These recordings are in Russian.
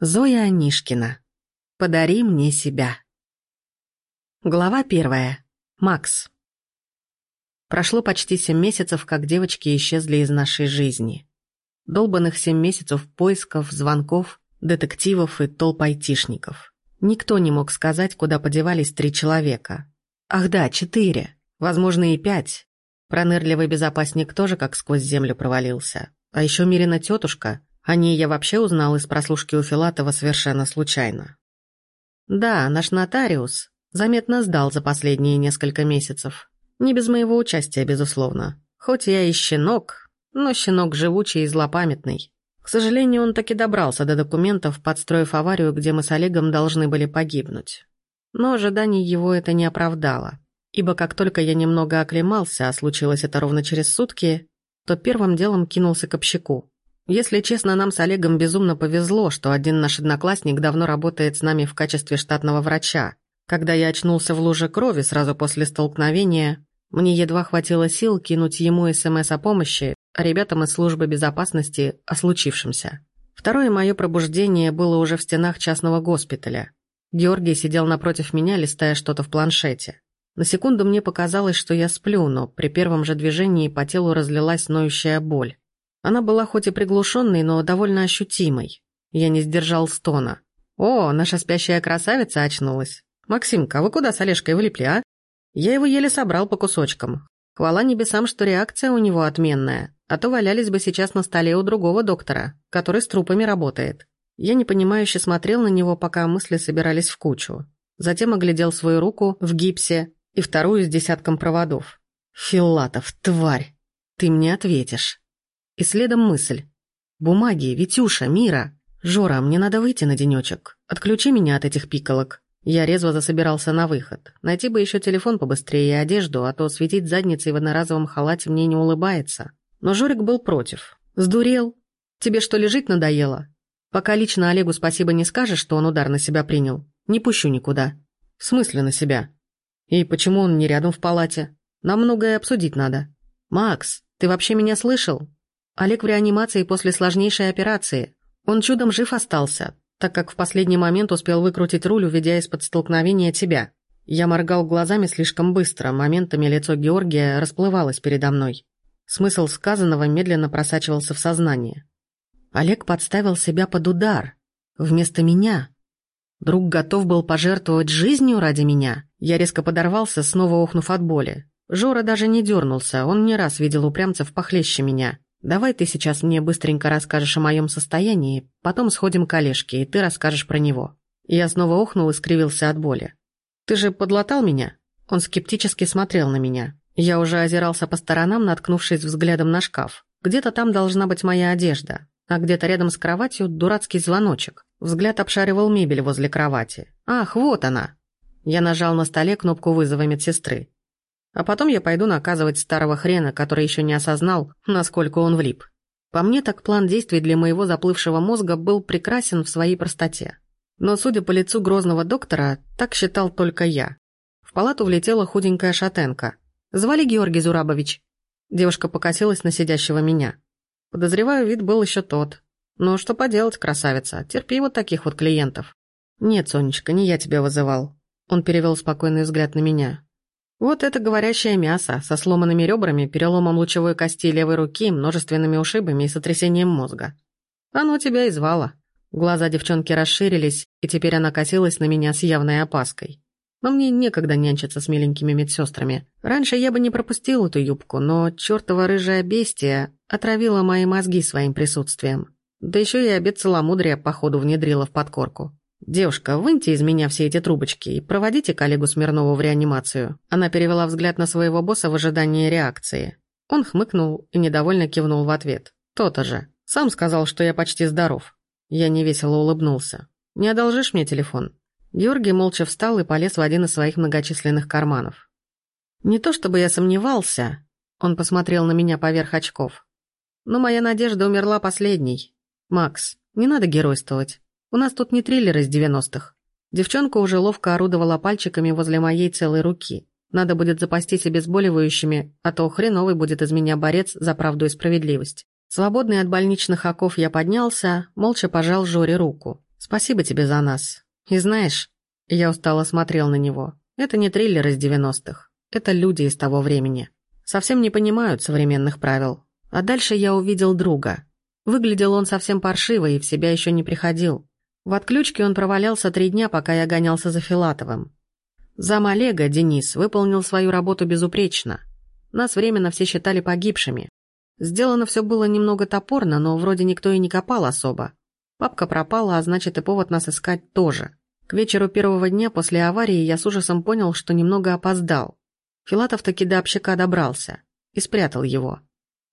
Зоя Анишкина. Подари мне себя. Глава первая. Макс. Прошло почти семь месяцев, как девочки исчезли из нашей жизни. Долбанных семь месяцев поисков, звонков, детективов и толп айтишников. Никто не мог сказать, куда подевались три человека. Ах да, четыре. Возможно, и пять. Пронырливый безопасник тоже как сквозь землю провалился. А еще Мирина тетушка, о ней я вообще узнал из прослушки у Филатова совершенно случайно. Да, наш нотариус заметно сдал за последние несколько месяцев. Не без моего участия, безусловно. Хоть я и щенок, но щенок живучий и злопамятный. К сожалению, он таки добрался до документов, подстроив аварию, где мы с Олегом должны были погибнуть. Но ожиданий его это не оправдало, ибо как только я немного оклемался, а случилось это ровно через сутки, то первым делом кинулся к общаку. Если честно, нам с Олегом безумно повезло, что один наш одноклассник давно работает с нами в качестве штатного врача. Когда я очнулся в луже крови сразу после столкновения, мне едва хватило сил кинуть ему СМС о помощи, а ребятам из службы безопасности о случившемся. Второе мое пробуждение было уже в стенах частного госпиталя. Георгий сидел напротив меня, листая что-то в планшете. На секунду мне показалось, что я сплю, но при первом же движении по телу разлилась ноющая боль. Она была хоть и приглушенной, но довольно ощутимой. Я не сдержал стона. «О, наша спящая красавица очнулась. Максимка, вы куда с Олежкой влипли, а?» Я его еле собрал по кусочкам. Хвала небесам, что реакция у него отменная, а то валялись бы сейчас на столе у другого доктора, который с трупами работает. Я непонимающе смотрел на него, пока мысли собирались в кучу. Затем оглядел свою руку в гипсе и вторую с десятком проводов. «Филатов, тварь! Ты мне ответишь!» И следом мысль. «Бумаги, Витюша, Мира! Жора, мне надо выйти на денечек. Отключи меня от этих пиколок». Я резво засобирался на выход. Найти бы еще телефон побыстрее и одежду, а то светить задницей в одноразовом халате мне не улыбается. Но Жорик был против. «Сдурел? Тебе что ли жить надоело? Пока лично Олегу спасибо не скажешь, что он удар на себя принял, не пущу никуда». «В смысле на себя? И почему он не рядом в палате? Нам многое обсудить надо». «Макс, ты вообще меня слышал? Олег в реанимации после сложнейшей операции. Он чудом жив остался, так как в последний момент успел выкрутить руль, уведя из-под столкновения тебя. Я моргал глазами слишком быстро, моментами лицо Георгия расплывалось передо мной. Смысл сказанного медленно просачивался в сознание. Олег подставил себя под удар. Вместо меня. Друг готов был пожертвовать жизнью ради меня. Я резко подорвался, снова охнув от боли. Жора даже не дернулся, он не раз видел упрямцев похлеще меня. Давай ты сейчас мне быстренько расскажешь о моем состоянии, потом сходим к Олежке, и ты расскажешь про него». Я снова охнул и скривился от боли. «Ты же подлатал меня?» Он скептически смотрел на меня. Я уже озирался по сторонам, наткнувшись взглядом на шкаф. Где-то там должна быть моя одежда, а где-то рядом с кроватью дурацкий звоночек. Взгляд обшаривал мебель возле кровати. «Ах, вот она!» Я нажал на столе кнопку вызова медсестры. А потом я пойду наказывать старого хрена, который еще не осознал, насколько он влип. По мне, так план действий для моего заплывшего мозга был прекрасен в своей простоте. Но, судя по лицу грозного доктора, так считал только я. В палату влетела худенькая шатенка. «Звали Георгий Зурабович?» Девушка покосилась на сидящего меня. Подозреваю, вид был еще тот. Но что поделать, красавица, терпи вот таких вот клиентов. «Нет, Сонечка, не я тебя вызывал». Он перевел спокойный взгляд на меня. Вот это говорящее мясо со сломанными ребрами, переломом лучевой кости левой руки, множественными ушибами и сотрясением мозга. Оно тебя и звало. Глаза девчонки расширились, и теперь она косилась на меня с явной опаской. Но мне некогда нянчиться с миленькими медсестрами. Раньше я бы не пропустил эту юбку, но чертова рыжая бестия отравила мои мозги своим присутствием. Да еще и обед целомудрия, походу, внедрила в подкорку. «Девушка, выньте из меня все эти трубочки и проводите коллегу Смирнову в реанимацию». Она перевела взгляд на своего босса в ожидании реакции. Он хмыкнул и недовольно кивнул в ответ. «То-то же. Сам сказал, что я почти здоров». Я невесело улыбнулся. «Не одолжишь мне телефон?» Георгий молча встал и полез в один из своих многочисленных карманов. «Не то чтобы я сомневался», — он посмотрел на меня поверх очков. «Но моя надежда умерла последней. Макс, не надо геройствовать. У нас тут не триллер из девяностых. Девчонка уже ловко орудовала пальчиками возле моей целой руки. Надо будет запастись обезболивающими, а то хреновый будет из меня борец за правду и справедливость. Свободный от больничных оков я поднялся, молча пожал Жоре руку. Спасибо тебе за нас. И знаешь, я устало смотрел на него. Это не триллер из девяностых. Это люди из того времени. Совсем не понимают современных правил. А дальше я увидел друга. Выглядел он совсем паршиво и в себя еще не приходил. В отключке он провалялся три дня, пока я гонялся за Филатовым. Зам Олега, Денис, выполнил свою работу безупречно. Нас временно все считали погибшими. Сделано все было немного топорно, но вроде никто и не копал особо. Папка пропала, а значит и повод нас искать тоже. К вечеру первого дня после аварии я с ужасом понял, что немного опоздал. Филатов таки до общака добрался и спрятал его.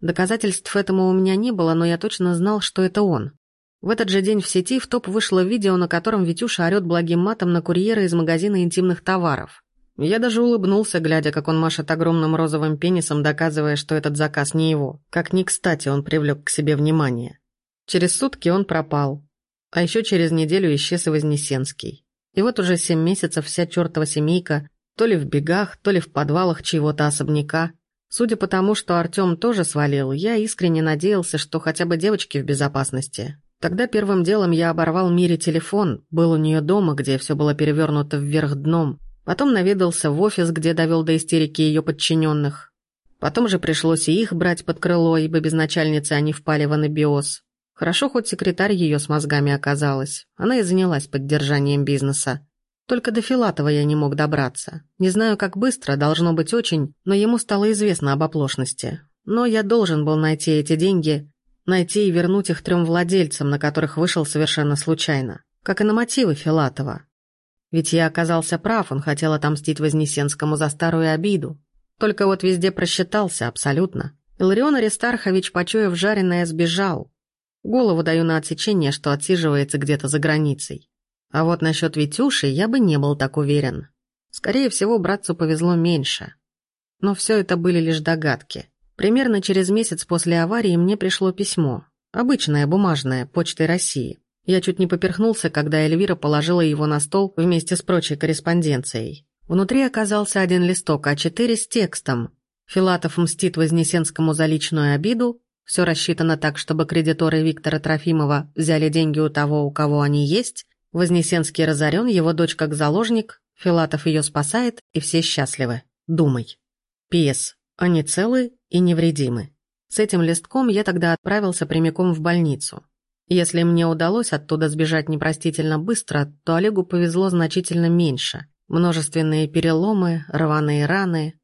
Доказательств этому у меня не было, но я точно знал, что это он. В этот же день в сети в топ вышло видео, на котором Витюша орёт благим матом на курьера из магазина интимных товаров. Я даже улыбнулся, глядя, как он машет огромным розовым пенисом, доказывая, что этот заказ не его. Как ни кстати он привлек к себе внимание. Через сутки он пропал. А еще через неделю исчез и Вознесенский. И вот уже семь месяцев вся чертова семейка то ли в бегах, то ли в подвалах чьего-то особняка. Судя по тому, что Артём тоже свалил, я искренне надеялся, что хотя бы девочки в безопасности. Тогда первым делом я оборвал Мире телефон, был у нее дома, где все было перевернуто вверх дном. Потом наведался в офис, где довел до истерики ее подчиненных. Потом же пришлось и их брать под крыло, ибо без начальницы они впали в анабиоз. Хорошо, хоть секретарь ее с мозгами оказалась. Она и занялась поддержанием бизнеса. Только до Филатова я не мог добраться. Не знаю, как быстро, должно быть очень, но ему стало известно об оплошности. Но я должен был найти эти деньги, найти и вернуть их трем владельцам, на которых вышел совершенно случайно. Как и на мотивы Филатова. Ведь я оказался прав, он хотел отомстить Вознесенскому за старую обиду. Только вот везде просчитался абсолютно. Иларион Аристархович, почуяв жареное, сбежал. Голову даю на отсечение, что отсиживается где-то за границей. А вот насчет Витюши я бы не был так уверен. Скорее всего, братцу повезло меньше. Но все это были лишь догадки. Примерно через месяц после аварии мне пришло письмо. Обычное, бумажное, почтой России. Я чуть не поперхнулся, когда Эльвира положила его на стол вместе с прочей корреспонденцией. Внутри оказался один листок А4 с текстом. Филатов мстит Вознесенскому за личную обиду. Все рассчитано так, чтобы кредиторы Виктора Трофимова взяли деньги у того, у кого они есть, Вознесенский разорен, его дочь как заложник, Филатов ее спасает, и все счастливы. Думай. П.С. Они целы и невредимы. С этим листком я тогда отправился прямиком в больницу. Если мне удалось оттуда сбежать непростительно быстро, то Олегу повезло значительно меньше. Множественные переломы, рваные раны.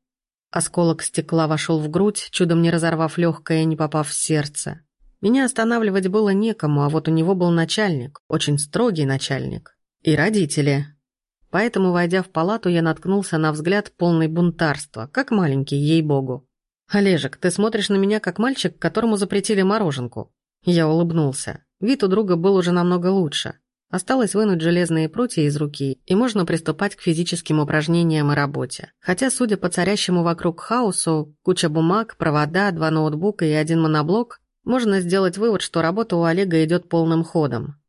Осколок стекла вошел в грудь, чудом не разорвав легкое и не попав в сердце. Меня останавливать было некому, а вот у него был начальник, очень строгий начальник. И родители. Поэтому, войдя в палату, я наткнулся на взгляд полный бунтарства, как маленький, ей-богу. «Олежек, ты смотришь на меня как мальчик, которому запретили мороженку». Я улыбнулся. Вид у друга был уже намного лучше. Осталось вынуть железные прутья из руки, и можно приступать к физическим упражнениям и работе. Хотя, судя по царящему вокруг хаосу, куча бумаг, провода, два ноутбука и один моноблок, можно сделать вывод, что работа у Олега идет полным ходом.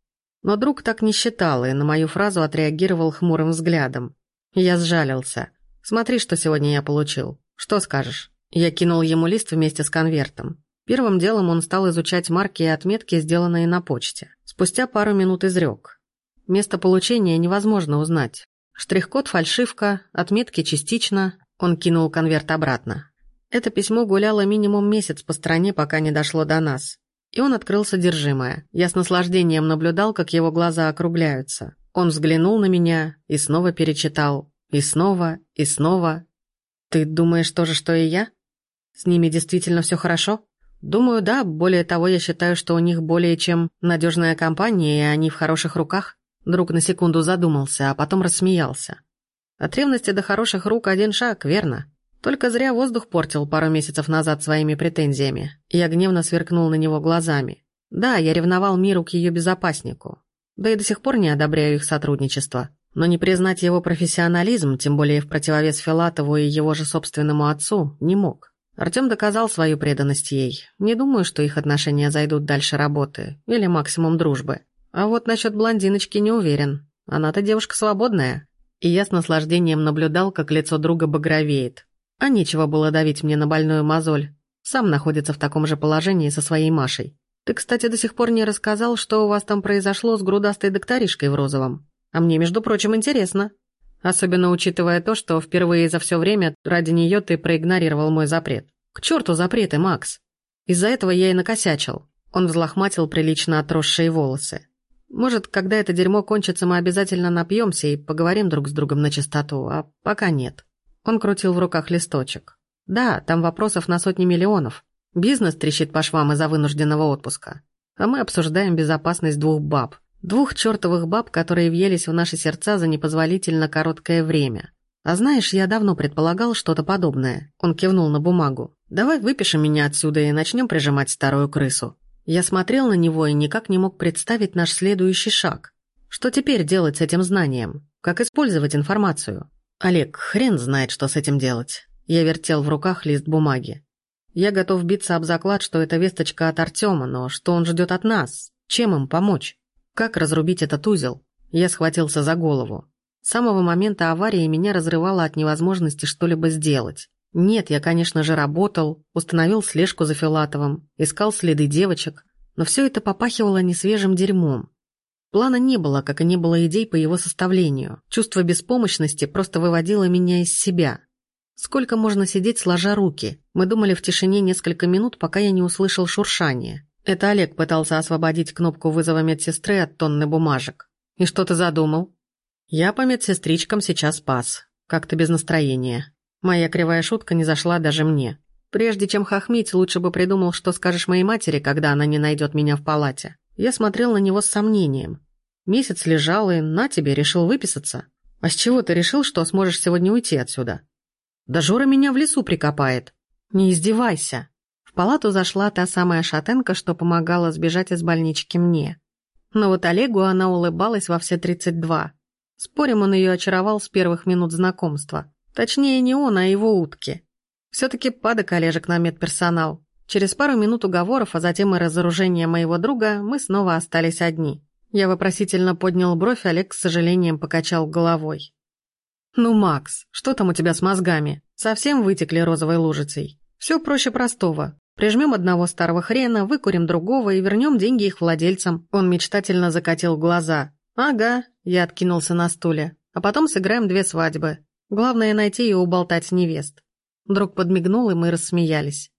Но друг так не считал и на мою фразу отреагировал хмурым взглядом. Я сжалился. «Смотри, что сегодня я получил. Что скажешь?» Я кинул ему лист вместе с конвертом. Первым делом он стал изучать марки и отметки, сделанные на почте. Спустя пару минут изрек. Место получения невозможно узнать. Штрих-код фальшивка, отметки частично. Он кинул конверт обратно. Это письмо гуляло минимум месяц по стране, пока не дошло до нас. И он открыл содержимое. Я с наслаждением наблюдал, как его глаза округляются. Он взглянул на меня и снова перечитал. И снова, и снова. «Ты думаешь то же, что и я? С ними действительно все хорошо?» «Думаю, да. Более того, я считаю, что у них более чем надежная компания, и они в хороших руках». Друг на секунду задумался, а потом рассмеялся. От ревности до хороших рук один шаг, верно? Только зря воздух портил пару месяцев назад своими претензиями. Я гневно сверкнул на него глазами. Да, я ревновал миру к ее безопаснику. Да и до сих пор не одобряю их сотрудничество. Но не признать его профессионализм, тем более в противовес Филатову и его же собственному отцу, не мог. Артем доказал свою преданность ей. Не думаю, что их отношения зайдут дальше работы, или максимум дружбы. А вот насчет блондиночки не уверен. Она-то девушка свободная. И я с наслаждением наблюдал, как лицо друга багровеет. А нечего было давить мне на больную мозоль. Сам находится в таком же положении со своей Машей. Ты, кстати, до сих пор не рассказал, что у вас там произошло с грудастой докторишкой в розовом. А мне, между прочим, интересно. Особенно учитывая то, что впервые за все время ради нее ты проигнорировал мой запрет. К черту запреты, Макс. Из-за этого я и накосячил. Он взлохматил прилично отросшие волосы. Может, когда это дерьмо кончится, мы обязательно напьемся и поговорим друг с другом на чистоту, а пока нет. Он крутил в руках листочек. Да, там вопросов на сотни миллионов. Бизнес трещит по швам из-за вынужденного отпуска. А мы обсуждаем безопасность двух баб. Двух чертовых баб, которые въелись в наши сердца за непозволительно короткое время. А знаешь, я давно предполагал что-то подобное. Он кивнул на бумагу. Давай выпишем меня отсюда и начнем прижимать старую крысу. Я смотрел на него и никак не мог представить наш следующий шаг. Что теперь делать с этим знанием? Как использовать информацию? Олег, хрен знает, что с этим делать. Я вертел в руках лист бумаги. Я готов биться об заклад, что это весточка от Артема, но что он ждет от нас? Чем им помочь? Как разрубить этот узел? Я схватился за голову. С самого момента аварии меня разрывало от невозможности что-либо сделать. Нет, я, конечно же, работал, установил слежку за Филатовым, искал следы девочек, но все это попахивало несвежим дерьмом. Плана не было, как и не было идей по его составлению. Чувство беспомощности просто выводило меня из себя. Сколько можно сидеть сложа руки? Мы думали в тишине несколько минут, пока я не услышал шуршание. Это Олег пытался освободить кнопку вызова медсестры от тонны бумажек. «И что ты задумал?» «Я по медсестричкам сейчас пас. Как-то без настроения. Моя кривая шутка не зашла даже мне. Прежде чем хохмить, лучше бы придумал, что скажешь моей матери, когда она не найдет меня в палате. Я смотрел на него с сомнением. Месяц лежал и, на тебе, решил выписаться. А с чего ты решил, что сможешь сегодня уйти отсюда? Да Жора меня в лесу прикопает. Не издевайся. В палату зашла та самая шатенка, что помогала сбежать из больнички мне. Но вот Олегу она улыбалась во все тридцать два. Спорим, он ее очаровал с первых минут знакомства. Точнее, не он, а его утки. Все-таки падок Олежек на медперсонал. Через пару минут уговоров, а затем и разоружения моего друга, мы снова остались одни. Я вопросительно поднял бровь, Олег с сожалением покачал головой. «Ну, Макс, что там у тебя с мозгами? Совсем вытекли розовой лужицей? Все проще простого. Прижмем одного старого хрена, выкурим другого и вернем деньги их владельцам». Он мечтательно закатил глаза. «Ага», я откинулся на стуле. «А потом сыграем две свадьбы. Главное найти и уболтать невест. Друг подмигнул, и мы рассмеялись.